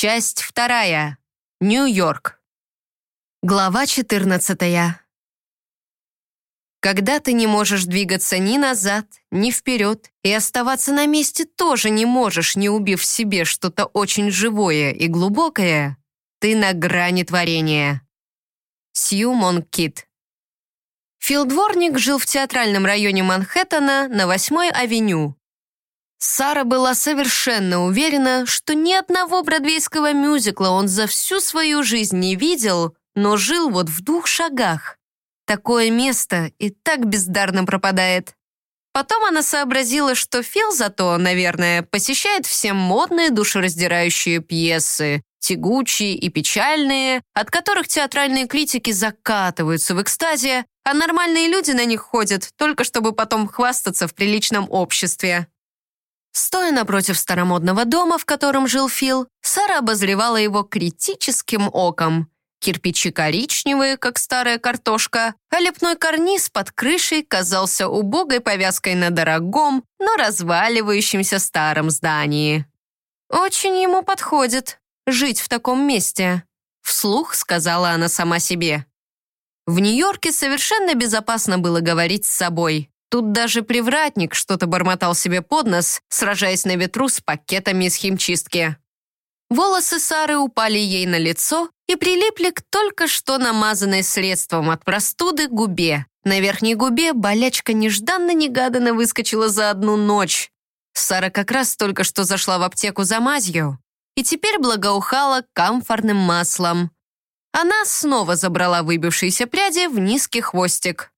Часть вторая. Нью-Йорк. Глава 14. Когда ты не можешь двигаться ни назад, ни вперед, и оставаться на месте тоже не можешь, не убив в себе что-то очень живое и глубокое, ты на грани творения. Сью Монг Кит. Филдворник жил в театральном районе Манхэттена на 8-й авеню. Сара была совершенно уверена, что ни одного бродвейского мюзикла он за всю свою жизнь не видел, но жил вот в двух шагах. Такое место и так бездарно пропадает. Потом она сообразила, что Фил зато, наверное, посещает все модные душераздирающие пьесы, тягучие и печальные, от которых театральные критики закатываются в экстазе, а нормальные люди на них ходят, только чтобы потом хвастаться в приличном обществе. Стоя напротив старомодного дома, в котором жил Фил, Сара обозревала его критическим оком. Кирпичи коричневые, как старая картошка, а лепной карниз под крышей казался убогой повязкой на дорогом, но разваливающемся старом здании. «Очень ему подходит жить в таком месте», — вслух сказала она сама себе. В Нью-Йорке совершенно безопасно было говорить с собой. Тут даже привратник что-то бормотал себе под нос, сражаясь на ветру с пакетами из химчистки. Волосы Сары упали ей на лицо и прилипли к только что намазанной средством от простуды губе. На верхней губе болячка нежданно-негаданно выскочила за одну ночь. Сара как раз только что зашла в аптеку за мазью и теперь благоухала камфорным маслом. Она снова забрала выбившиеся пряди в низкий хвостик.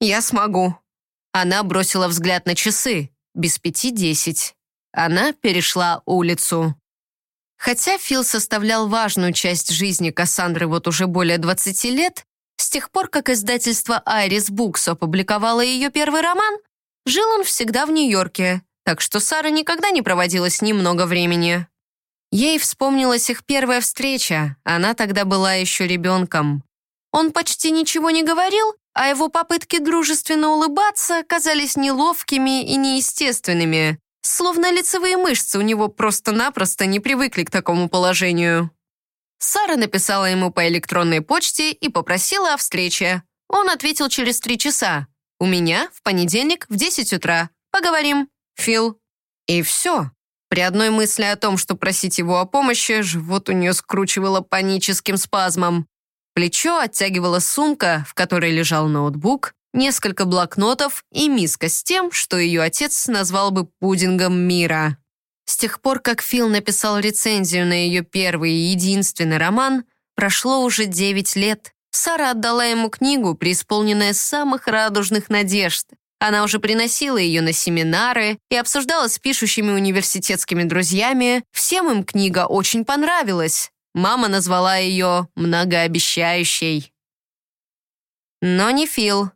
«Я смогу». Она бросила взгляд на часы. Без пяти десять. Она перешла улицу. Хотя Фил составлял важную часть жизни Кассандры вот уже более 20 лет, с тех пор, как издательство Iris Books опубликовало ее первый роман, жил он всегда в Нью-Йорке, так что Сара никогда не проводила с ним много времени. Ей вспомнилась их первая встреча, она тогда была еще ребенком. Он почти ничего не говорил, а его попытки дружественно улыбаться казались неловкими и неестественными, Словно лицевые мышцы у него просто-напросто не привыкли к такому положению. Сара написала ему по электронной почте и попросила о встрече. Он ответил через три часа. «У меня в понедельник в 10 утра. Поговорим. Фил». И все. При одной мысли о том, что просить его о помощи, живот у нее скручивало паническим спазмом. Плечо оттягивала сумка, в которой лежал ноутбук, несколько блокнотов и миска с тем, что ее отец назвал бы пудингом мира. С тех пор, как Фил написал рецензию на ее первый и единственный роман, прошло уже девять лет. Сара отдала ему книгу, преисполненная самых радужных надежд. Она уже приносила ее на семинары и обсуждала с пишущими университетскими друзьями. Всем им книга очень понравилась. Мама назвала ее многообещающей. Но не Фил.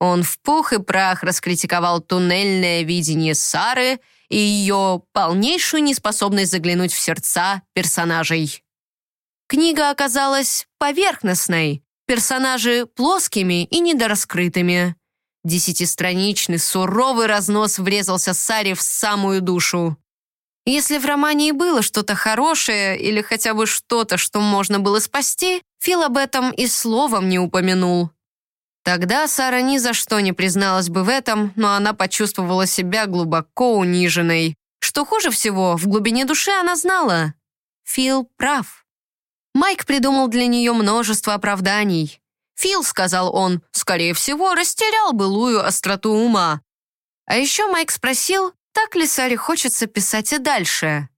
Он в пух и прах раскритиковал туннельное видение Сары и ее полнейшую неспособность заглянуть в сердца персонажей. Книга оказалась поверхностной, персонажи плоскими и недораскрытыми. Десятистраничный суровый разнос врезался Саре в самую душу. Если в романе и было что-то хорошее или хотя бы что-то, что можно было спасти, Фил об этом и словом не упомянул. Тогда Сара ни за что не призналась бы в этом, но она почувствовала себя глубоко униженной. Что хуже всего, в глубине души она знала. Фил прав. Майк придумал для нее множество оправданий. Фил, сказал он, скорее всего, растерял былую остроту ума. А еще Майк спросил, так ли Саре хочется писать и дальше.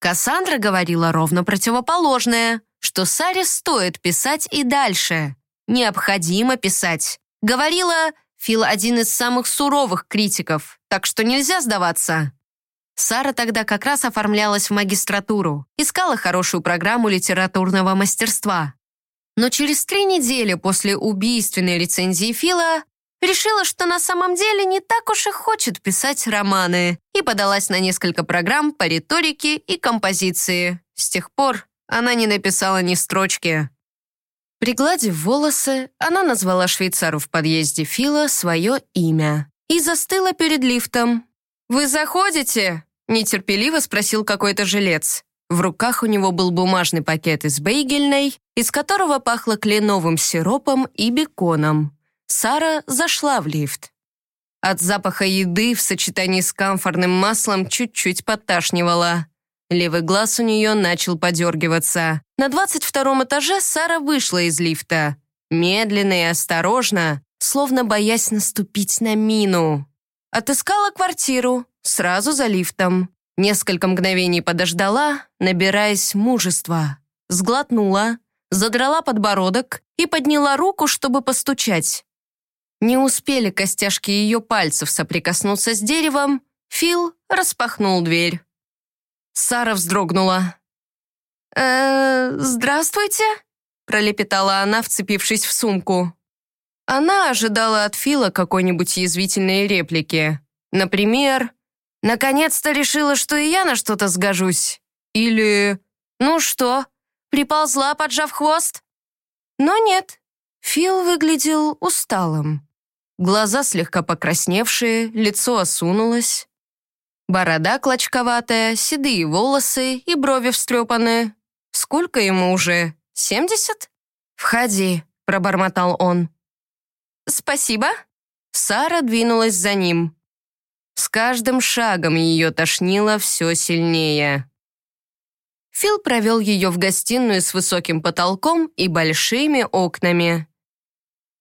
Кассандра говорила ровно противоположное, что Саре стоит писать и дальше необходимо писать. Говорила, Фил один из самых суровых критиков, так что нельзя сдаваться. Сара тогда как раз оформлялась в магистратуру, искала хорошую программу литературного мастерства. Но через три недели после убийственной рецензии Фила решила, что на самом деле не так уж и хочет писать романы, и подалась на несколько программ по риторике и композиции. С тех пор она не написала ни строчки. Пригладив волосы, она назвала швейцару в подъезде Фила свое имя и застыла перед лифтом. «Вы заходите?» – нетерпеливо спросил какой-то жилец. В руках у него был бумажный пакет из бейгельной, из которого пахло кленовым сиропом и беконом. Сара зашла в лифт. От запаха еды в сочетании с камфорным маслом чуть-чуть подташнивала. Левый глаз у нее начал подергиваться. На 22 этаже Сара вышла из лифта. Медленно и осторожно, словно боясь наступить на мину. Отыскала квартиру, сразу за лифтом. Несколько мгновений подождала, набираясь мужества. Сглотнула, задрала подбородок и подняла руку, чтобы постучать. Не успели костяшки ее пальцев соприкоснуться с деревом, Фил распахнул дверь. Сара вздрогнула. «Э, здравствуйте», — пролепетала она, вцепившись в сумку. Она ожидала от Фила какой-нибудь язвительной реплики. Например, Наконец-то решила, что и я на что-то сгожусь. Или... Ну что, приползла, поджав хвост? Но нет. Фил выглядел усталым. Глаза слегка покрасневшие, лицо осунулось. Борода клочковатая, седые волосы и брови встрепаны. Сколько ему уже? Семьдесят? «Входи», — пробормотал он. «Спасибо». Сара двинулась за ним. С каждым шагом ее тошнило все сильнее. Фил провел ее в гостиную с высоким потолком и большими окнами.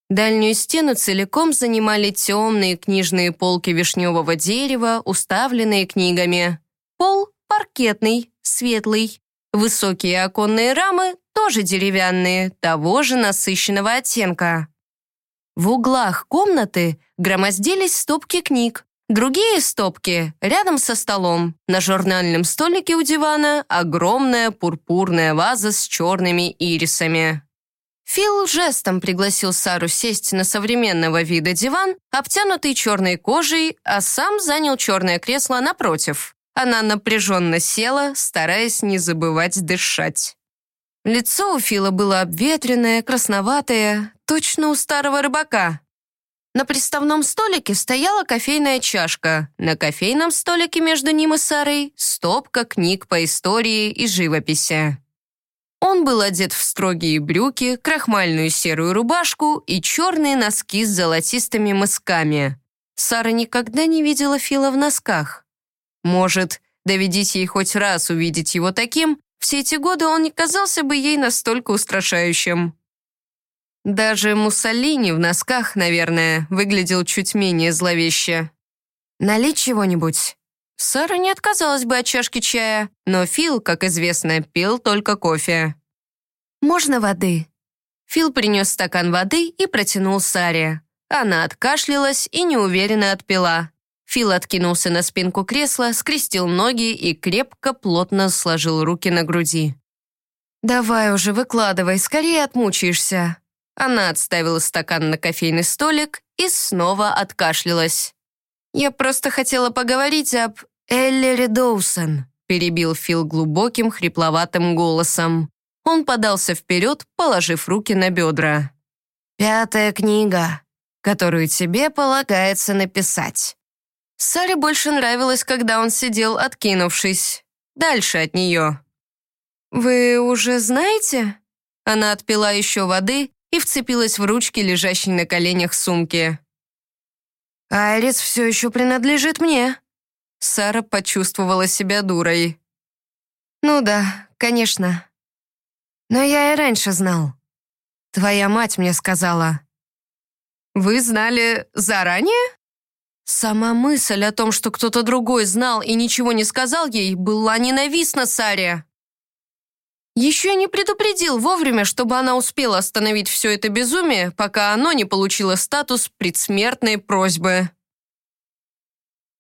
Дальнюю стену целиком занимали темные книжные полки вишневого дерева, уставленные книгами. Пол паркетный, светлый. Высокие оконные рамы тоже деревянные, того же насыщенного оттенка. В углах комнаты громоздились стопки книг, Другие стопки рядом со столом. На журнальном столике у дивана огромная пурпурная ваза с черными ирисами. Фил жестом пригласил Сару сесть на современного вида диван, обтянутый черной кожей, а сам занял черное кресло напротив. Она напряженно села, стараясь не забывать дышать. Лицо у Фила было обветренное, красноватое, точно у старого рыбака. На приставном столике стояла кофейная чашка. На кофейном столике между ним и Сарой стопка книг по истории и живописи. Он был одет в строгие брюки, крахмальную серую рубашку и черные носки с золотистыми мысками. Сара никогда не видела Фила в носках. Может, доведись ей хоть раз увидеть его таким, все эти годы он не казался бы ей настолько устрашающим. Даже Муссолини в носках, наверное, выглядел чуть менее зловеще. «Налить чего-нибудь?» Сара не отказалась бы от чашки чая, но Фил, как известно, пил только кофе. «Можно воды?» Фил принес стакан воды и протянул Саре. Она откашлялась и неуверенно отпила. Фил откинулся на спинку кресла, скрестил ноги и крепко, плотно сложил руки на груди. «Давай уже, выкладывай, скорее отмучаешься». Она отставила стакан на кофейный столик и снова откашлялась. «Я просто хотела поговорить об Эллере Доусон», перебил Фил глубоким, хрипловатым голосом. Он подался вперед, положив руки на бедра. «Пятая книга, которую тебе полагается написать». Саре больше нравилось, когда он сидел, откинувшись. Дальше от нее. «Вы уже знаете?» Она отпила еще воды и вцепилась в ручки, лежащей на коленях сумки. «Айрис все еще принадлежит мне». Сара почувствовала себя дурой. «Ну да, конечно. Но я и раньше знал. Твоя мать мне сказала». «Вы знали заранее?» Сама мысль о том, что кто-то другой знал и ничего не сказал ей, была ненавистна Саре. Еще не предупредил вовремя, чтобы она успела остановить все это безумие, пока оно не получило статус предсмертной просьбы.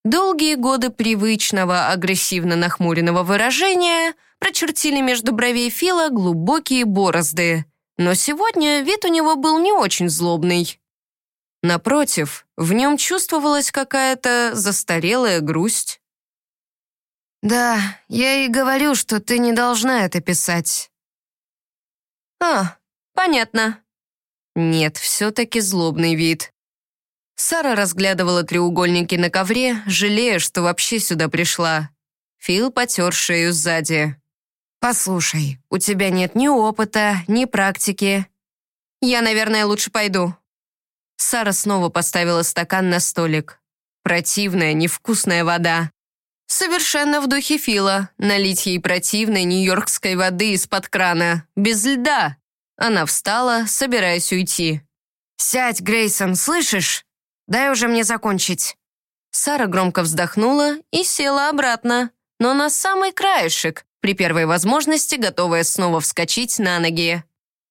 Долгие годы привычного агрессивно нахмуренного выражения прочертили между бровей Фила глубокие борозды, но сегодня вид у него был не очень злобный. Напротив, в нем чувствовалась какая-то застарелая грусть. «Да, я и говорю, что ты не должна это писать». «А, понятно». Нет, все-таки злобный вид. Сара разглядывала треугольники на ковре, жалея, что вообще сюда пришла. Фил потер шею сзади. «Послушай, у тебя нет ни опыта, ни практики. Я, наверное, лучше пойду». Сара снова поставила стакан на столик. Противная, невкусная вода. Совершенно в духе Фила. Налить ей противной нью-йоркской воды из-под крана. Без льда. Она встала, собираясь уйти. «Сядь, Грейсон, слышишь? Дай уже мне закончить». Сара громко вздохнула и села обратно, но на самый краешек, при первой возможности готовая снова вскочить на ноги.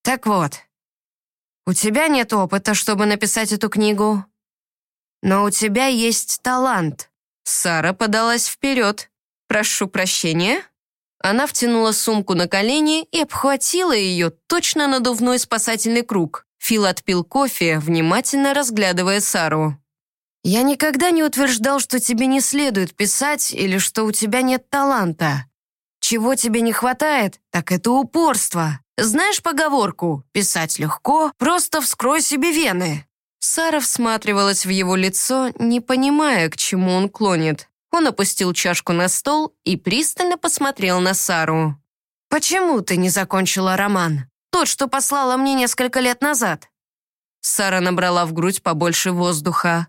«Так вот, у тебя нет опыта, чтобы написать эту книгу, но у тебя есть талант». Сара подалась вперед. «Прошу прощения». Она втянула сумку на колени и обхватила ее точно надувной спасательный круг. Фил отпил кофе, внимательно разглядывая Сару. «Я никогда не утверждал, что тебе не следует писать или что у тебя нет таланта. Чего тебе не хватает, так это упорство. Знаешь поговорку «писать легко, просто вскрой себе вены». Сара всматривалась в его лицо, не понимая, к чему он клонит. Он опустил чашку на стол и пристально посмотрел на Сару. «Почему ты не закончила роман? Тот, что послала мне несколько лет назад?» Сара набрала в грудь побольше воздуха.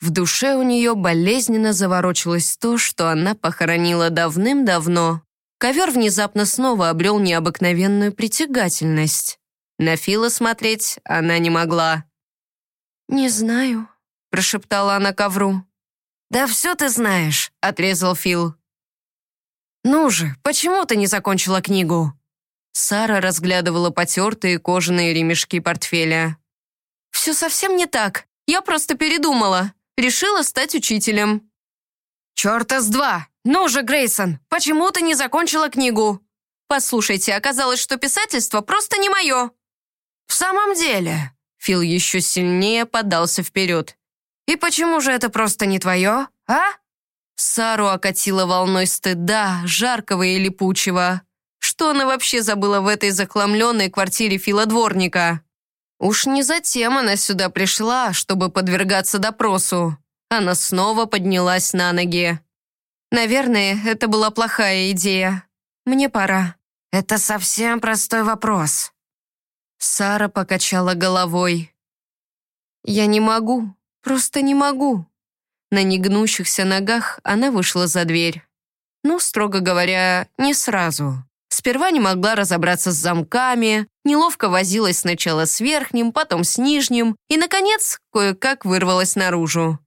В душе у нее болезненно заворочилось то, что она похоронила давным-давно. Ковер внезапно снова обрел необыкновенную притягательность. На Фила смотреть она не могла. «Не знаю», — прошептала она ковру. «Да все ты знаешь», — отрезал Фил. «Ну же, почему ты не закончила книгу?» Сара разглядывала потертые кожаные ремешки портфеля. «Все совсем не так. Я просто передумала. Решила стать учителем». «Черта с два! Ну же, Грейсон, почему ты не закончила книгу?» «Послушайте, оказалось, что писательство просто не мое». «В самом деле?» Фил еще сильнее подался вперед. «И почему же это просто не твое, а?» Сару окатила волной стыда, жаркого и липучего. Что она вообще забыла в этой захламленной квартире Фила Дворника? Уж не затем она сюда пришла, чтобы подвергаться допросу. Она снова поднялась на ноги. «Наверное, это была плохая идея. Мне пора». «Это совсем простой вопрос». Сара покачала головой. «Я не могу, просто не могу». На негнущихся ногах она вышла за дверь. Ну, строго говоря, не сразу. Сперва не могла разобраться с замками, неловко возилась сначала с верхним, потом с нижним и, наконец, кое-как вырвалась наружу.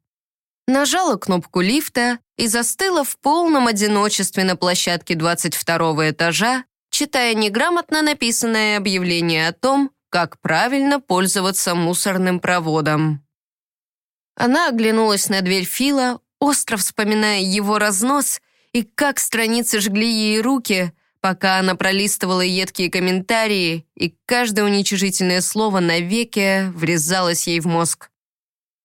Нажала кнопку лифта и застыла в полном одиночестве на площадке 22 этажа, читая неграмотно написанное объявление о том, как правильно пользоваться мусорным проводом. Она оглянулась на дверь Фила, остро вспоминая его разнос и как страницы жгли ей руки, пока она пролистывала едкие комментарии, и каждое уничижительное слово навеки врезалось ей в мозг.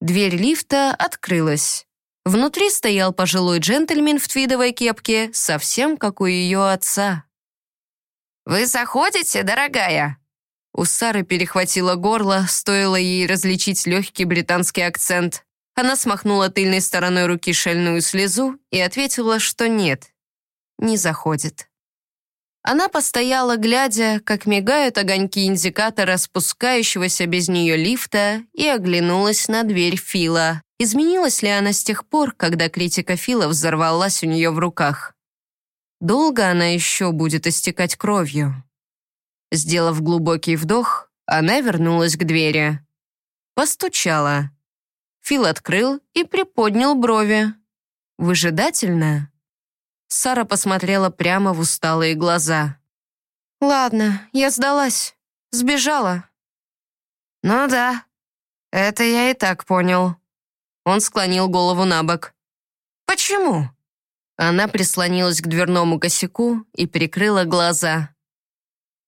Дверь лифта открылась. Внутри стоял пожилой джентльмен в твидовой кепке, совсем как у ее отца. «Вы заходите, дорогая?» У Сары перехватило горло, стоило ей различить легкий британский акцент. Она смахнула тыльной стороной руки шальную слезу и ответила, что нет, не заходит. Она постояла, глядя, как мигают огоньки индикатора спускающегося без нее лифта, и оглянулась на дверь Фила. Изменилась ли она с тех пор, когда критика Фила взорвалась у нее в руках? Долго она еще будет истекать кровью? Сделав глубокий вдох, она вернулась к двери. Постучала. Фил открыл и приподнял брови. Выжидательно. Сара посмотрела прямо в усталые глаза. «Ладно, я сдалась. Сбежала». «Ну да, это я и так понял». Он склонил голову на бок. «Почему?» Она прислонилась к дверному косяку и прикрыла глаза.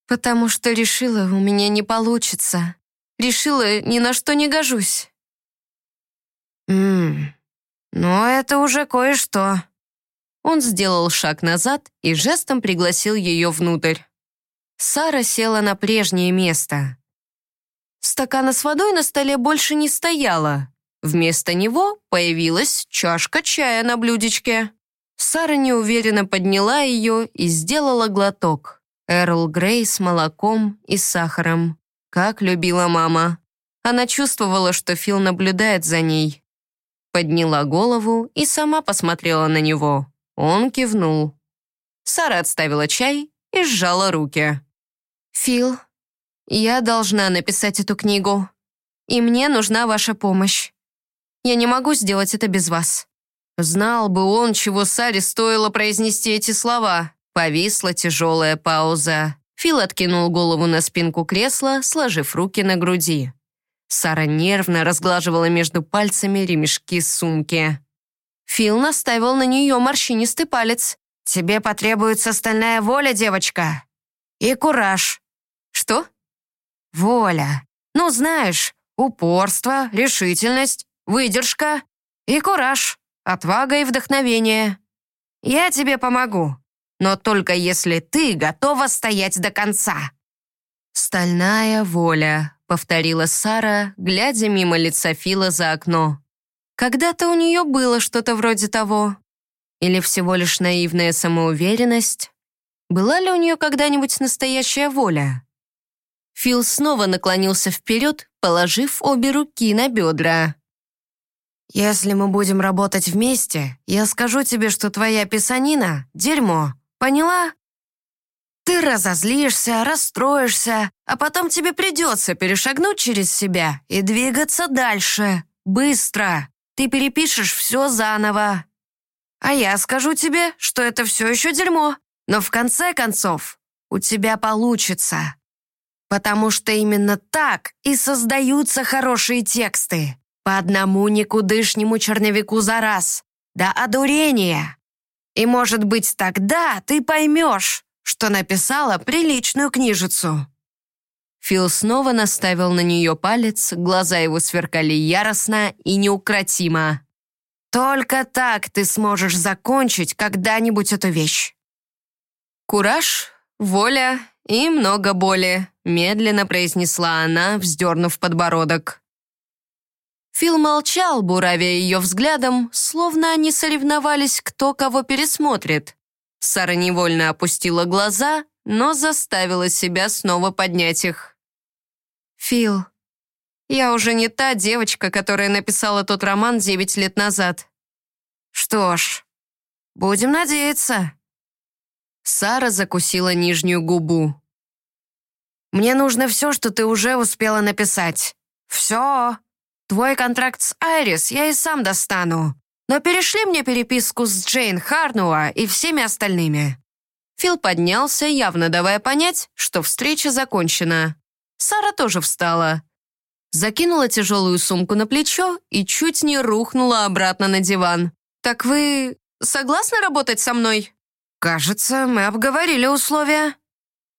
«Потому что решила, у меня не получится. Решила, ни на что не гожусь». «Ммм, ну это уже кое-что», он сделал шаг назад и жестом пригласил ее внутрь. Сара села на прежнее место. Стакана с водой на столе больше не стояло. Вместо него появилась чашка чая на блюдечке. Сара неуверенно подняла ее и сделала глоток. Эрл Грей с молоком и сахаром. Как любила мама. Она чувствовала, что Фил наблюдает за ней. Подняла голову и сама посмотрела на него. Он кивнул. Сара отставила чай и сжала руки. «Фил, я должна написать эту книгу, и мне нужна ваша помощь. Я не могу сделать это без вас». Знал бы он, чего Саре стоило произнести эти слова. Повисла тяжелая пауза. Фил откинул голову на спинку кресла, сложив руки на груди. Сара нервно разглаживала между пальцами ремешки сумки. Фил наставил на нее морщинистый палец. «Тебе потребуется стальная воля, девочка. И кураж». «Что?» «Воля. Ну, знаешь, упорство, решительность, выдержка и кураж, отвага и вдохновение. Я тебе помогу, но только если ты готова стоять до конца». «Стальная воля», — повторила Сара, глядя мимо лица Фила за окно. Когда-то у нее было что-то вроде того. Или всего лишь наивная самоуверенность? Была ли у нее когда-нибудь настоящая воля? Фил снова наклонился вперед, положив обе руки на бедра. «Если мы будем работать вместе, я скажу тебе, что твоя писанина — дерьмо. Поняла? Ты разозлишься, расстроишься, а потом тебе придется перешагнуть через себя и двигаться дальше. Быстро. Ты перепишешь все заново. А я скажу тебе, что это все еще дерьмо, но в конце концов у тебя получится. Потому что именно так и создаются хорошие тексты. По одному никудышнему черновику за раз. До одурения. И, может быть, тогда ты поймешь, что написала приличную книжицу». Фил снова наставил на нее палец, глаза его сверкали яростно и неукротимо. «Только так ты сможешь закончить когда-нибудь эту вещь». Кураж, воля и много боли, медленно произнесла она, вздернув подбородок. Фил молчал, буравя ее взглядом, словно они соревновались, кто кого пересмотрит. Сара невольно опустила глаза, но заставила себя снова поднять их. «Фил, я уже не та девочка, которая написала тот роман девять лет назад». «Что ж, будем надеяться». Сара закусила нижнюю губу. «Мне нужно все, что ты уже успела написать. Все. Твой контракт с Айрис я и сам достану. Но перешли мне переписку с Джейн Харнуа и всеми остальными». Фил поднялся, явно давая понять, что встреча закончена. Сара тоже встала. Закинула тяжелую сумку на плечо и чуть не рухнула обратно на диван. «Так вы согласны работать со мной?» «Кажется, мы обговорили условия».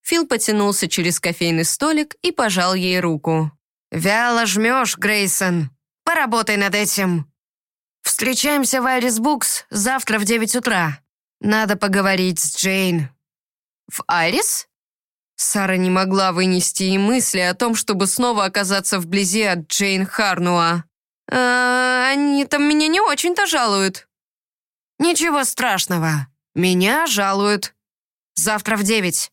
Фил потянулся через кофейный столик и пожал ей руку. «Вяло жмешь, Грейсон. Поработай над этим. Встречаемся в Айрис Букс завтра в девять утра. Надо поговорить с Джейн». «В Айрис?» Сара не могла вынести и мысли о том, чтобы снова оказаться вблизи от Джейн Харнуа. «А, «Они там меня не очень-то жалуют». «Ничего страшного. Меня жалуют. Завтра в девять.